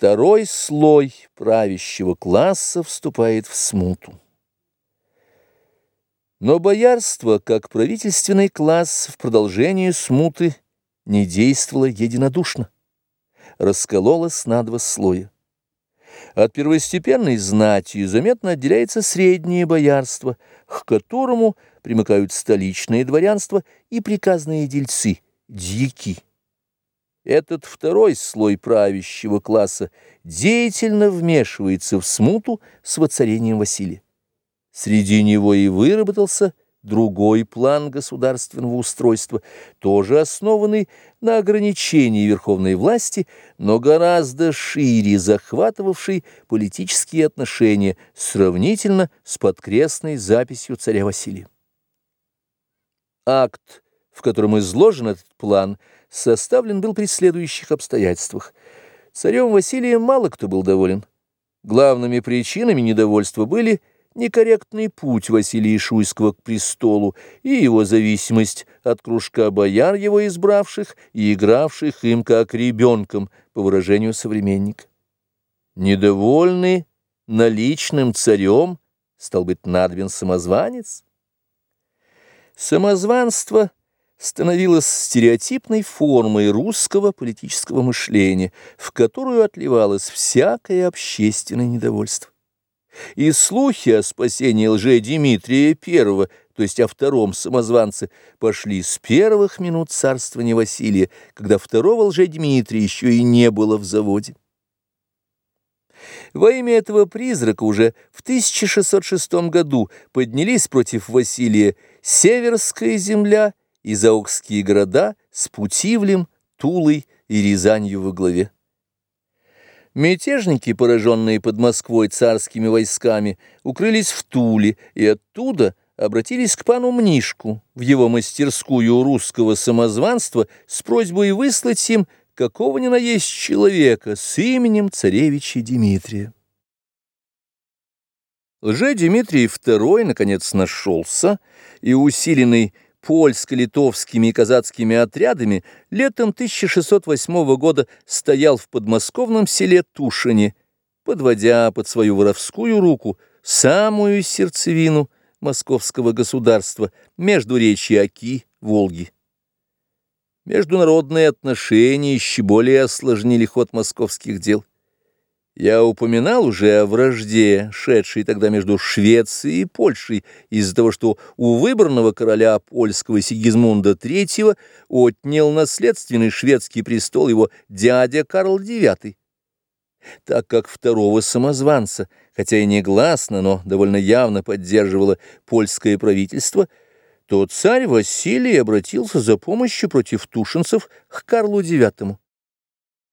Второй слой правящего класса вступает в смуту. Но боярство, как правительственный класс, в продолжении смуты не действовало единодушно, раскололось на два слоя. От первостепенной знати заметно отделяется среднее боярство, к которому примыкают столичные дворянства и приказные дельцы, дьяки. Этот второй слой правящего класса деятельно вмешивается в смуту с воцарением Василия. Среди него и выработался другой план государственного устройства, тоже основанный на ограничении верховной власти, но гораздо шире захватывавший политические отношения сравнительно с подкрестной записью царя Василия. Акт, в котором изложен этот план, составлен был при следующих обстоятельствах. Царем Василием мало кто был доволен. Главными причинами недовольства были – некорректный путь Василия Шуйского к престолу и его зависимость от кружка бояр его избравших и игравших им как ребенком, по выражению современника. Недовольный наличным царем, стал быть, надвин самозванец. Самозванство становилось стереотипной формой русского политического мышления, в которую отливалось всякое общественное недовольство. И слухи о спасении лже-Димитрия I, то есть о втором самозванце, пошли с первых минут царствования Василия, когда второго лже-Дмитрия еще и не было в заводе. Во имя этого призрака уже в 1606 году поднялись против Василия Северская земля и Заокские города с Путивлем, Тулой и Рязанью во главе. Мятежники, пораженные под Москвой царскими войсками, укрылись в Туле и оттуда обратились к пану Мнишку в его мастерскую русского самозванства с просьбой выслать им какого ни на есть человека с именем царевича Дмитрия. Лже-Дмитрий II наконец нашелся и, усиленный польско-литовскими и казацкими отрядами летом 1608 года стоял в подмосковном селе Тушине, подводя под свою воровскую руку самую сердцевину московского государства между речи Оки, Волги. Международные отношения еще более осложнили ход московских дел. Я упоминал уже о вражде, шедшей тогда между Швецией и Польшей, из-за того, что у выбранного короля польского Сигизмунда III отнял наследственный шведский престол его дядя Карл IX. Так как второго самозванца, хотя и не гласно, но довольно явно поддерживало польское правительство, то царь Василий обратился за помощью против тушинцев к Карлу IX.